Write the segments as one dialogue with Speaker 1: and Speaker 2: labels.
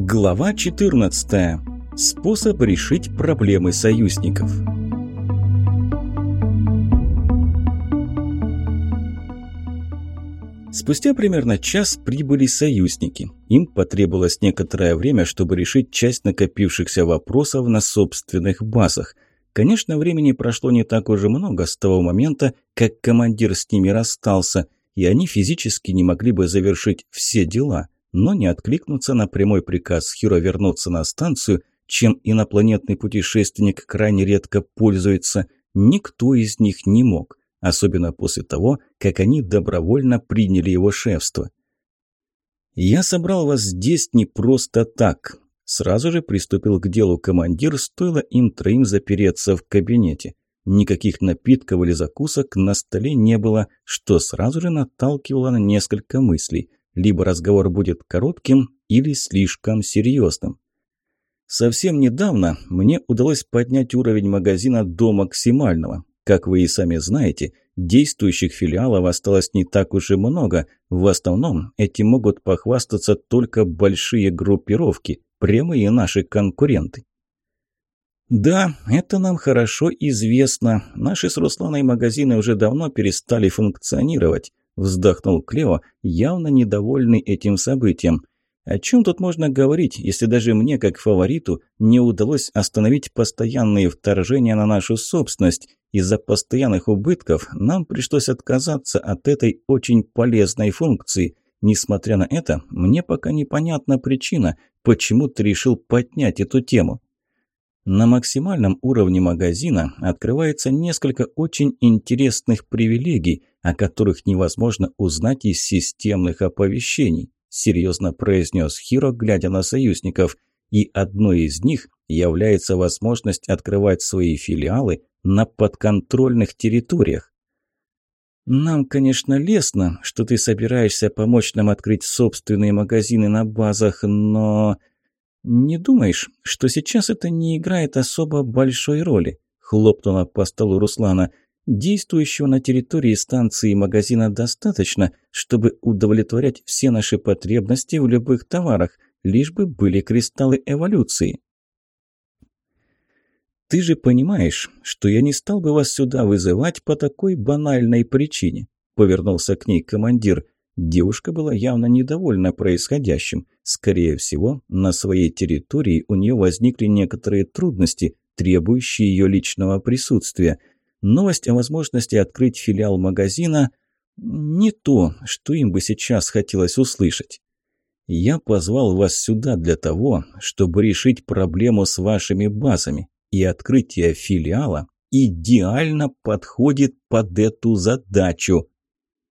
Speaker 1: Глава 14. Способ решить проблемы союзников. Спустя примерно час прибыли союзники. Им потребовалось некоторое время, чтобы решить часть накопившихся вопросов на собственных базах. Конечно, времени прошло не так уже много с того момента, как командир с ними расстался, и они физически не могли бы завершить все дела – но не откликнуться на прямой приказ Хиро вернуться на станцию, чем инопланетный путешественник крайне редко пользуется, никто из них не мог, особенно после того, как они добровольно приняли его шефство. «Я собрал вас здесь не просто так», – сразу же приступил к делу командир, стоило им троим запереться в кабинете. Никаких напитков или закусок на столе не было, что сразу же наталкивало на несколько мыслей – либо разговор будет коротким или слишком серьезным. Совсем недавно мне удалось поднять уровень магазина до максимального. Как вы и сами знаете, действующих филиалов осталось не так уж и много. В основном этим могут похвастаться только большие группировки, прямые наши конкуренты. Да, это нам хорошо известно. Наши с Русланой магазины уже давно перестали функционировать. Вздохнул Клео, явно недовольный этим событием. О чем тут можно говорить, если даже мне, как фавориту, не удалось остановить постоянные вторжения на нашу собственность? Из-за постоянных убытков нам пришлось отказаться от этой очень полезной функции. Несмотря на это, мне пока непонятна причина, почему ты решил поднять эту тему. На максимальном уровне магазина открывается несколько очень интересных привилегий, о которых невозможно узнать из системных оповещений», – серьезно произнес Хиро, глядя на союзников. «И одной из них является возможность открывать свои филиалы на подконтрольных территориях». «Нам, конечно, лестно, что ты собираешься помочь нам открыть собственные магазины на базах, но...» «Не думаешь, что сейчас это не играет особо большой роли?» – хлопнула по столу Руслана. «Действующего на территории станции магазина достаточно, чтобы удовлетворять все наши потребности в любых товарах, лишь бы были кристаллы эволюции». «Ты же понимаешь, что я не стал бы вас сюда вызывать по такой банальной причине», – повернулся к ней командир – Девушка была явно недовольна происходящим. Скорее всего, на своей территории у нее возникли некоторые трудности, требующие ее личного присутствия. Новость о возможности открыть филиал магазина – не то, что им бы сейчас хотелось услышать. Я позвал вас сюда для того, чтобы решить проблему с вашими базами, и открытие филиала идеально подходит под эту задачу.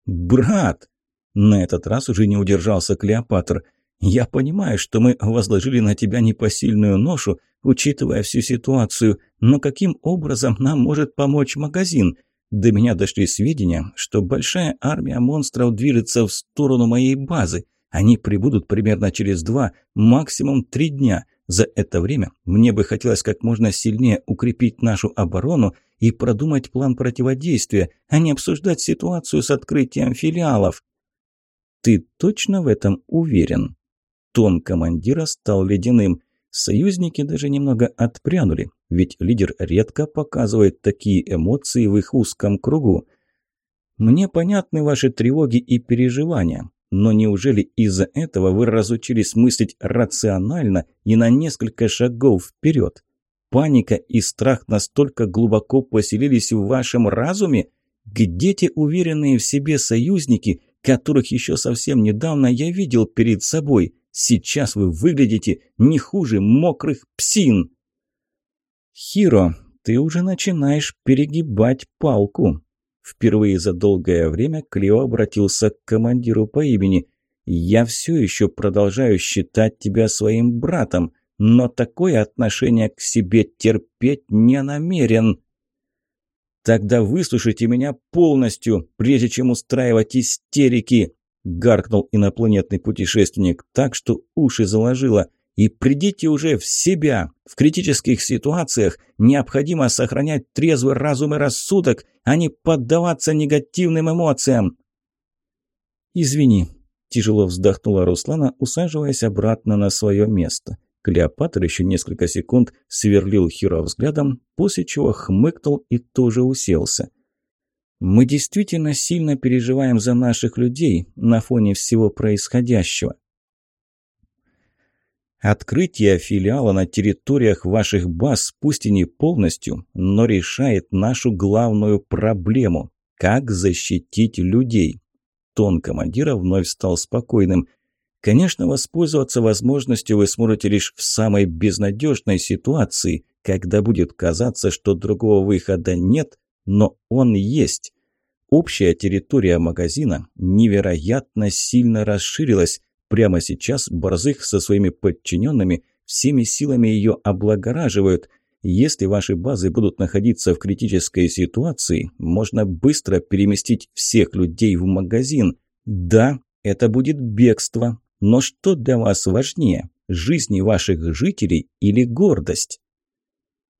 Speaker 1: «Брат!» На этот раз уже не удержался Клеопатр. «Я понимаю, что мы возложили на тебя непосильную ношу, учитывая всю ситуацию, но каким образом нам может помочь магазин? До меня дошли сведения, что большая армия монстров движется в сторону моей базы. Они прибудут примерно через два, максимум три дня. За это время мне бы хотелось как можно сильнее укрепить нашу оборону и продумать план противодействия, а не обсуждать ситуацию с открытием филиалов». «Ты точно в этом уверен?» Тон командира стал ледяным. Союзники даже немного отпрянули, ведь лидер редко показывает такие эмоции в их узком кругу. «Мне понятны ваши тревоги и переживания, но неужели из-за этого вы разучились мыслить рационально и на несколько шагов вперед? Паника и страх настолько глубоко поселились в вашем разуме? Где те уверенные в себе союзники, которых еще совсем недавно я видел перед собой. Сейчас вы выглядите не хуже мокрых псин. Хиро, ты уже начинаешь перегибать палку. Впервые за долгое время Клео обратился к командиру по имени. «Я все еще продолжаю считать тебя своим братом, но такое отношение к себе терпеть не намерен». «Тогда выслушайте меня полностью, прежде чем устраивать истерики!» – гаркнул инопланетный путешественник так, что уши заложило. «И придите уже в себя! В критических ситуациях необходимо сохранять трезвый разум и рассудок, а не поддаваться негативным эмоциям!» «Извини, Тяжело вздохнула Руслана, усаживаясь обратно на свое место. Клеопатр еще несколько секунд сверлил Хиро взглядом, после чего хмыкнул и тоже уселся. «Мы действительно сильно переживаем за наших людей на фоне всего происходящего. Открытие филиала на территориях ваших баз, пусть и не полностью, но решает нашу главную проблему – как защитить людей. Тон командира вновь стал спокойным. Конечно, воспользоваться возможностью вы сможете лишь в самой безнадежной ситуации, когда будет казаться, что другого выхода нет, но он есть. Общая территория магазина невероятно сильно расширилась, Прямо сейчас Борзых со своими подчиненными всеми силами ее облагораживают. Если ваши базы будут находиться в критической ситуации, можно быстро переместить всех людей в магазин. Да, это будет бегство, но что для вас важнее, жизни ваших жителей или гордость?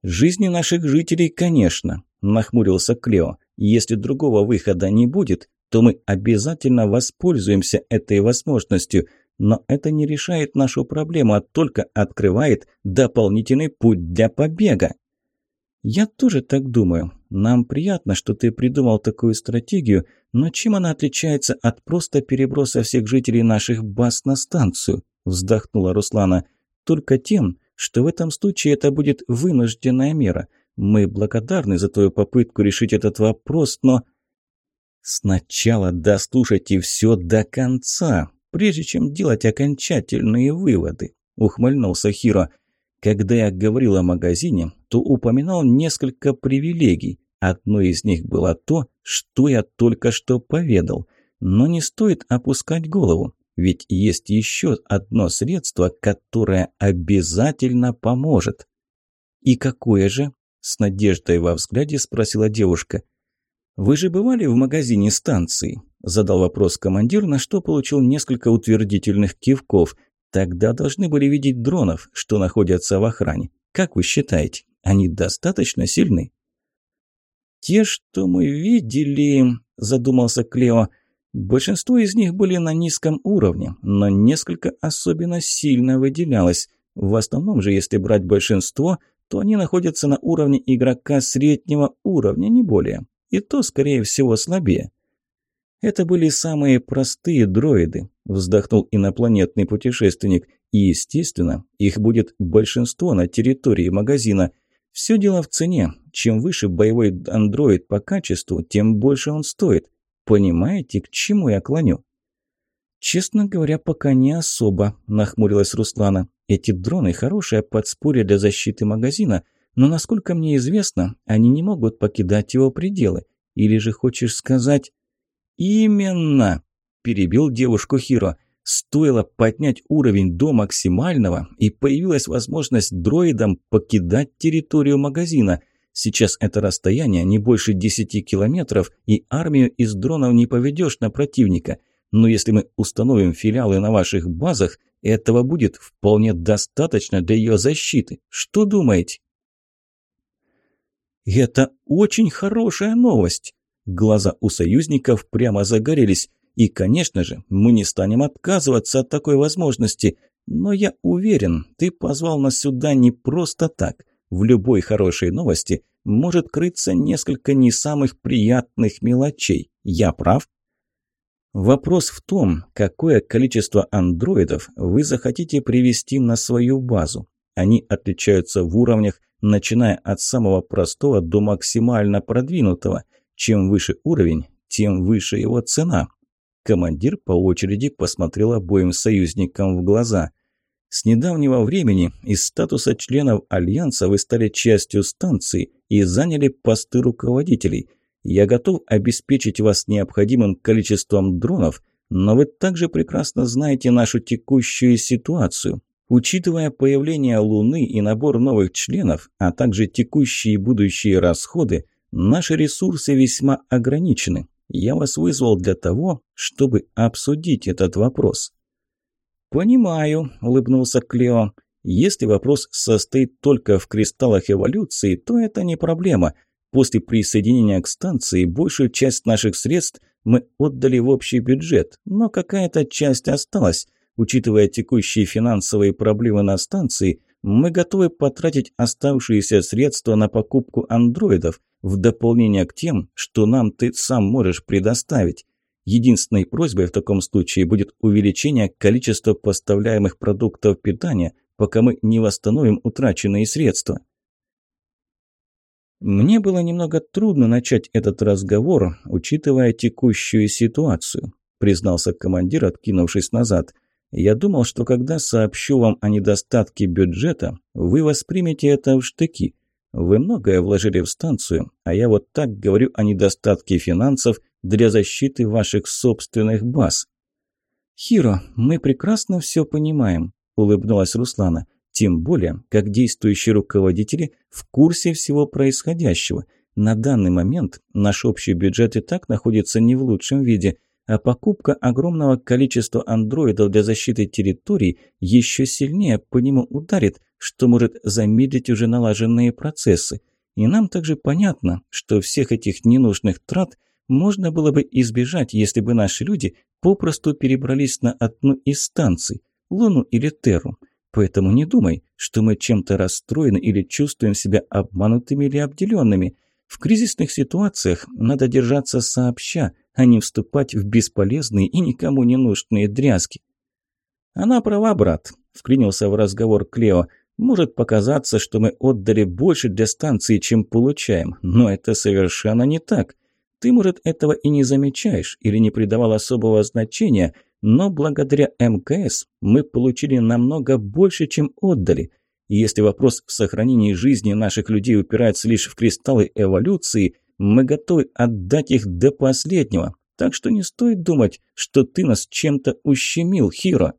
Speaker 1: «Жизни наших жителей, конечно», – нахмурился Клео. «Если другого выхода не будет, то мы обязательно воспользуемся этой возможностью. Но это не решает нашу проблему, а только открывает дополнительный путь для побега. Я тоже так думаю. Нам приятно, что ты придумал такую стратегию, но чем она отличается от просто переброса всех жителей наших баз на станцию? Вздохнула Руслана. Только тем, что в этом случае это будет вынужденная мера. Мы благодарны за твою попытку решить этот вопрос, но... Сначала дослушайте все до конца, прежде чем делать окончательные выводы», – ухмыльнулся Хиро. «Когда я говорил о магазине, то упоминал несколько привилегий. Одной из них было то, что я только что поведал. Но не стоит опускать голову, ведь есть еще одно средство, которое обязательно поможет». «И какое же?» – с надеждой во взгляде спросила девушка. «Вы же бывали в магазине станции?» Задал вопрос командир, на что получил несколько утвердительных кивков. Тогда должны были видеть дронов, что находятся в охране. Как вы считаете, они достаточно сильны? «Те, что мы видели», – задумался Клео, – «большинство из них были на низком уровне, но несколько особенно сильно выделялось. В основном же, если брать большинство, то они находятся на уровне игрока среднего уровня, не более. И то, скорее всего, слабее. Это были самые простые дроиды, вздохнул инопланетный путешественник. И, естественно, их будет большинство на территории магазина. Все дело в цене. Чем выше боевой андроид по качеству, тем больше он стоит. Понимаете, к чему я клоню? «Честно говоря, пока не особо», – нахмурилась Руслана. «Эти дроны – хорошее подспорье для защиты магазина, но, насколько мне известно, они не могут покидать его пределы. Или же хочешь сказать...» «Именно!» – перебил девушку Хиро. Стоило поднять уровень до максимального, и появилась возможность дроидам покидать территорию магазина. Сейчас это расстояние не больше 10 километров, и армию из дронов не поведешь на противника. Но если мы установим филиалы на ваших базах, этого будет вполне достаточно для ее защиты. Что думаете? Это очень хорошая новость. Глаза у союзников прямо загорелись. И, конечно же, мы не станем отказываться от такой возможности. Но я уверен, ты позвал нас сюда не просто так. В любой хорошей новости может крыться несколько не самых приятных мелочей. Я прав? Вопрос в том, какое количество андроидов вы захотите привести на свою базу. Они отличаются в уровнях, начиная от самого простого до максимально продвинутого – чем выше уровень, тем выше его цена. Командир по очереди посмотрел обоим союзникам в глаза. С недавнего времени из статуса членов Альянса вы стали частью станции и заняли посты руководителей. Я готов обеспечить вас необходимым количеством дронов, но вы также прекрасно знаете нашу текущую ситуацию. Учитывая появление Луны и набор новых членов, а также текущие и будущие расходы, Наши ресурсы весьма ограничены. Я вас вызвал для того, чтобы обсудить этот вопрос». «Понимаю», – улыбнулся Клео. «Если вопрос состоит только в кристаллах эволюции, то это не проблема. После присоединения к станции большую часть наших средств мы отдали в общий бюджет, но какая-то часть осталась. Учитывая текущие финансовые проблемы на станции, мы готовы потратить оставшиеся средства на покупку андроидов, в дополнение к тем, что нам ты сам можешь предоставить. Единственной просьбой в таком случае будет увеличение количества поставляемых продуктов питания, пока мы не восстановим утраченные средства. Мне было немного трудно начать этот разговор, учитывая текущую ситуацию, признался командир, откинувшись назад. Я думал, что когда сообщу вам о недостатке бюджета, вы воспримете это в штыки. Вы многое вложили в станцию, а я вот так говорю о недостатке финансов для защиты ваших собственных баз. «Хиро, мы прекрасно все понимаем», – улыбнулась Руслана. Тем более, как действующие руководители в курсе всего происходящего. На данный момент наш общий бюджет и так находится не в лучшем виде, а покупка огромного количества андроидов для защиты территорий еще сильнее по нему ударит, что может замедлить уже налаженные процессы. И нам также понятно, что всех этих ненужных трат можно было бы избежать, если бы наши люди попросту перебрались на одну из станций – Луну или Терру – Поэтому не думай, что мы чем-то расстроены или чувствуем себя обманутыми или обделенными. В кризисных ситуациях надо держаться сообща, а не вступать в бесполезные и никому не нужные дрязги. «Она права, брат», – вклинился в разговор Клео. «Может показаться, что мы отдали больше для станции, чем получаем, но это совершенно не так. Ты, может, этого и не замечаешь или не придавал особого значения – но благодаря МКС мы получили намного больше, чем отдали. И если вопрос в сохранении жизни наших людей упирается лишь в кристаллы эволюции, мы готовы отдать их до последнего. Так что не стоит думать, что ты нас чем-то ущемил, Хиро.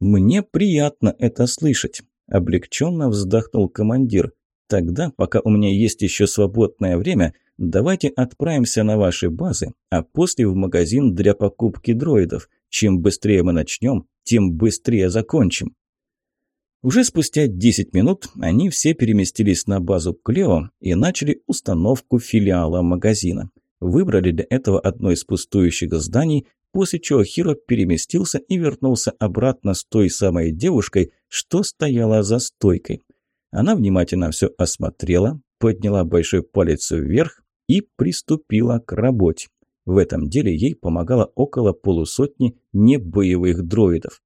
Speaker 1: «Мне приятно это слышать», – облегченно вздохнул командир. «Тогда, пока у меня есть еще свободное время, – Давайте отправимся на ваши базы, а после в магазин для покупки дроидов. Чем быстрее мы начнем, тем быстрее закончим. Уже спустя 10 минут они все переместились на базу Клео и начали установку филиала магазина. Выбрали для этого одно из пустующих зданий, после чего Хиро переместился и вернулся обратно с той самой девушкой, что стояла за стойкой. Она внимательно все осмотрела, подняла большой палец вверх и приступила к работе. В этом деле ей помогало около полусотни небоевых дроидов.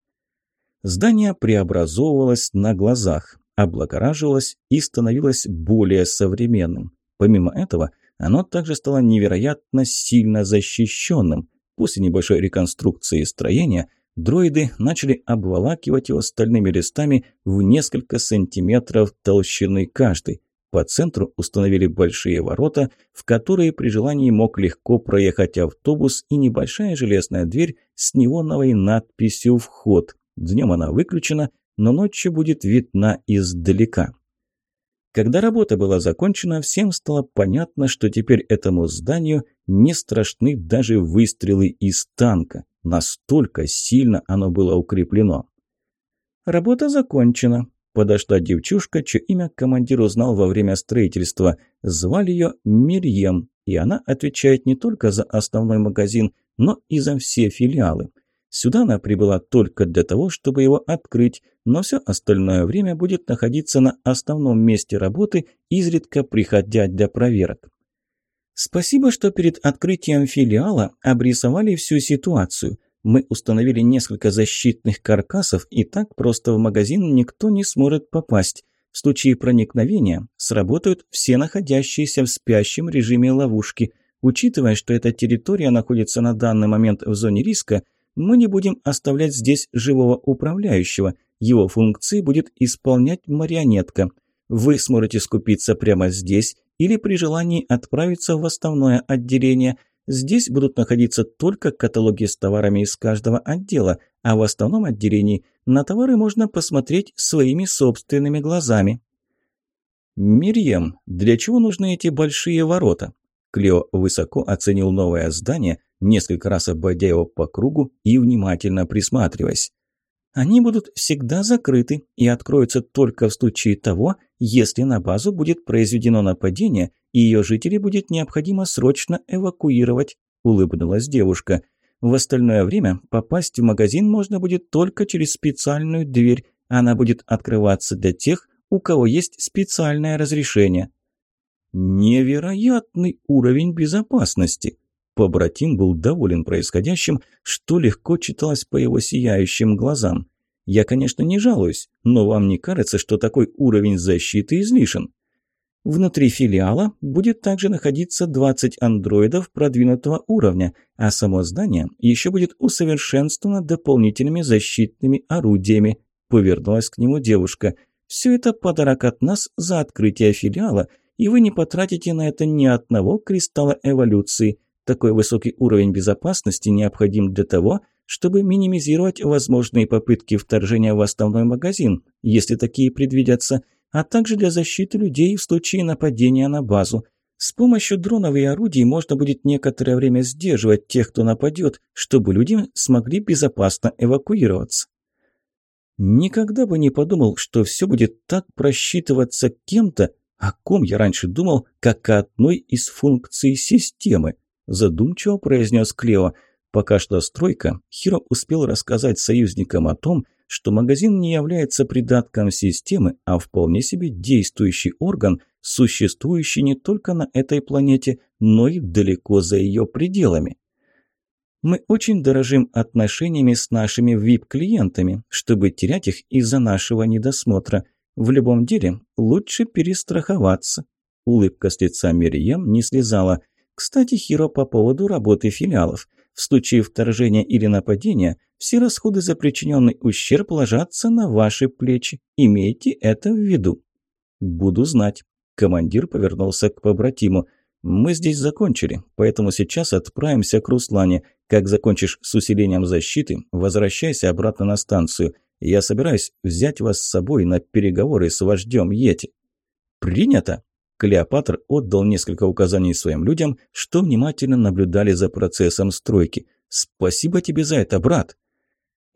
Speaker 1: Здание преобразовывалось на глазах, облагораживалось и становилось более современным. Помимо этого, оно также стало невероятно сильно защищенным. После небольшой реконструкции строения дроиды начали обволакивать его стальными листами в несколько сантиметров толщины каждый. По центру установили большие ворота, в которые при желании мог легко проехать автобус и небольшая железная дверь с неоновой надписью «Вход». Днем она выключена, но ночью будет видна издалека. Когда работа была закончена, всем стало понятно, что теперь этому зданию не страшны даже выстрелы из танка. Настолько сильно оно было укреплено. «Работа закончена», Подошла девчушка, чье имя командир узнал во время строительства. Звали ее Мирьем, и она отвечает не только за основной магазин, но и за все филиалы. Сюда она прибыла только для того, чтобы его открыть, но все остальное время будет находиться на основном месте работы, изредка приходя для проверок. Спасибо, что перед открытием филиала обрисовали всю ситуацию. Мы установили несколько защитных каркасов, и так просто в магазин никто не сможет попасть. В случае проникновения сработают все находящиеся в спящем режиме ловушки. Учитывая, что эта территория находится на данный момент в зоне риска, мы не будем оставлять здесь живого управляющего. Его функции будет исполнять марионетка. Вы сможете скупиться прямо здесь или при желании отправиться в основное отделение – Здесь будут находиться только каталоги с товарами из каждого отдела, а в основном отделении на товары можно посмотреть своими собственными глазами. «Мирьям, для чего нужны эти большие ворота?» Клео высоко оценил новое здание, несколько раз обойдя его по кругу и внимательно присматриваясь. «Они будут всегда закрыты и откроются только в случае того, если на базу будет произведено нападение и ее жителей будет необходимо срочно эвакуировать», – улыбнулась девушка. «В остальное время попасть в магазин можно будет только через специальную дверь. Она будет открываться для тех, у кого есть специальное разрешение». «Невероятный уровень безопасности!» Побратим был доволен происходящим, что легко читалось по его сияющим глазам. «Я, конечно, не жалуюсь, но вам не кажется, что такой уровень защиты излишен?» Внутри филиала будет также находиться 20 андроидов продвинутого уровня, а само здание еще будет усовершенствовано дополнительными защитными орудиями. Повернулась к нему девушка. «Все это подарок от нас за открытие филиала, и вы не потратите на это ни одного кристалла эволюции. Такой высокий уровень безопасности необходим для того, чтобы минимизировать возможные попытки вторжения в основной магазин, если такие предвидятся – а также для защиты людей в случае нападения на базу. С помощью дронов и орудий можно будет некоторое время сдерживать тех, кто нападет, чтобы люди смогли безопасно эвакуироваться. Никогда бы не подумал, что все будет так просчитываться кем-то, о ком я раньше думал, как о одной из функций системы, задумчиво произнес Клео. Пока шла стройка, Хиро успел рассказать союзникам о том, что магазин не является придатком системы, а вполне себе действующий орган, существующий не только на этой планете, но и далеко за ее пределами. Мы очень дорожим отношениями с нашими VIP-клиентами, чтобы терять их из-за нашего недосмотра. В любом деле лучше перестраховаться. Улыбка с лица Мирием не слезала. Кстати, Хиро по поводу работы филиалов. В случае вторжения или нападения все расходы за причиненный ущерб ложатся на ваши плечи. Имейте это в виду». «Буду знать». Командир повернулся к побратиму. «Мы здесь закончили, поэтому сейчас отправимся к Руслане. Как закончишь с усилением защиты, возвращайся обратно на станцию. Я собираюсь взять вас с собой на переговоры с вождем Йети». «Принято!» Клеопатр отдал несколько указаний своим людям, что внимательно наблюдали за процессом стройки. «Спасибо тебе за это, брат!»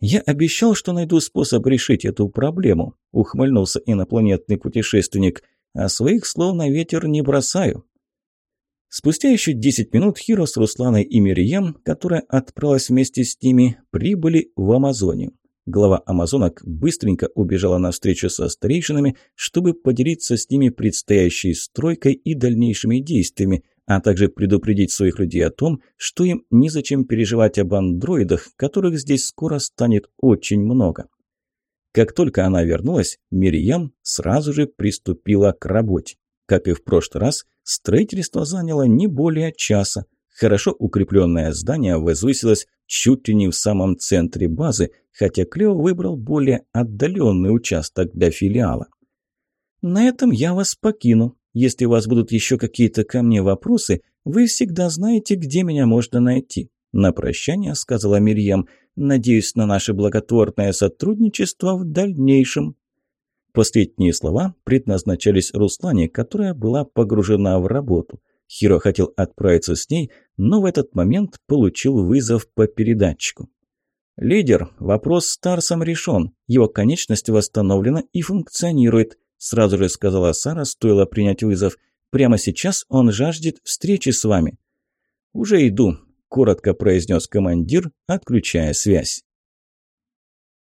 Speaker 1: «Я обещал, что найду способ решить эту проблему», – ухмыльнулся инопланетный путешественник. «А своих слов на ветер не бросаю». Спустя еще 10 минут Хиро с Русланой и Мирием, которая отправилась вместе с ними, прибыли в Амазонию. Глава амазонок быстренько убежала на встречу со старейшинами, чтобы поделиться с ними предстоящей стройкой и дальнейшими действиями – а также предупредить своих людей о том, что им незачем переживать об андроидах, которых здесь скоро станет очень много. Как только она вернулась, Мириям сразу же приступила к работе. Как и в прошлый раз, строительство заняло не более часа. Хорошо укрепленное здание возвысилось чуть ли не в самом центре базы, хотя Клео выбрал более отдаленный участок для филиала. «На этом я вас покину», если у вас будут еще какие-то ко мне вопросы, вы всегда знаете, где меня можно найти». На прощание сказала Мирьям. «Надеюсь на наше благотворное сотрудничество в дальнейшем». Последние слова предназначались Руслане, которая была погружена в работу. Хиро хотел отправиться с ней, но в этот момент получил вызов по передатчику. «Лидер, вопрос с Тарсом решен. Его конечность восстановлена и функционирует. Сразу же сказала Сара, стоило принять вызов. «Прямо сейчас он жаждет встречи с вами». «Уже иду», – коротко произнес командир, отключая связь.